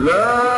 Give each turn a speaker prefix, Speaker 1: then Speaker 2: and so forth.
Speaker 1: love.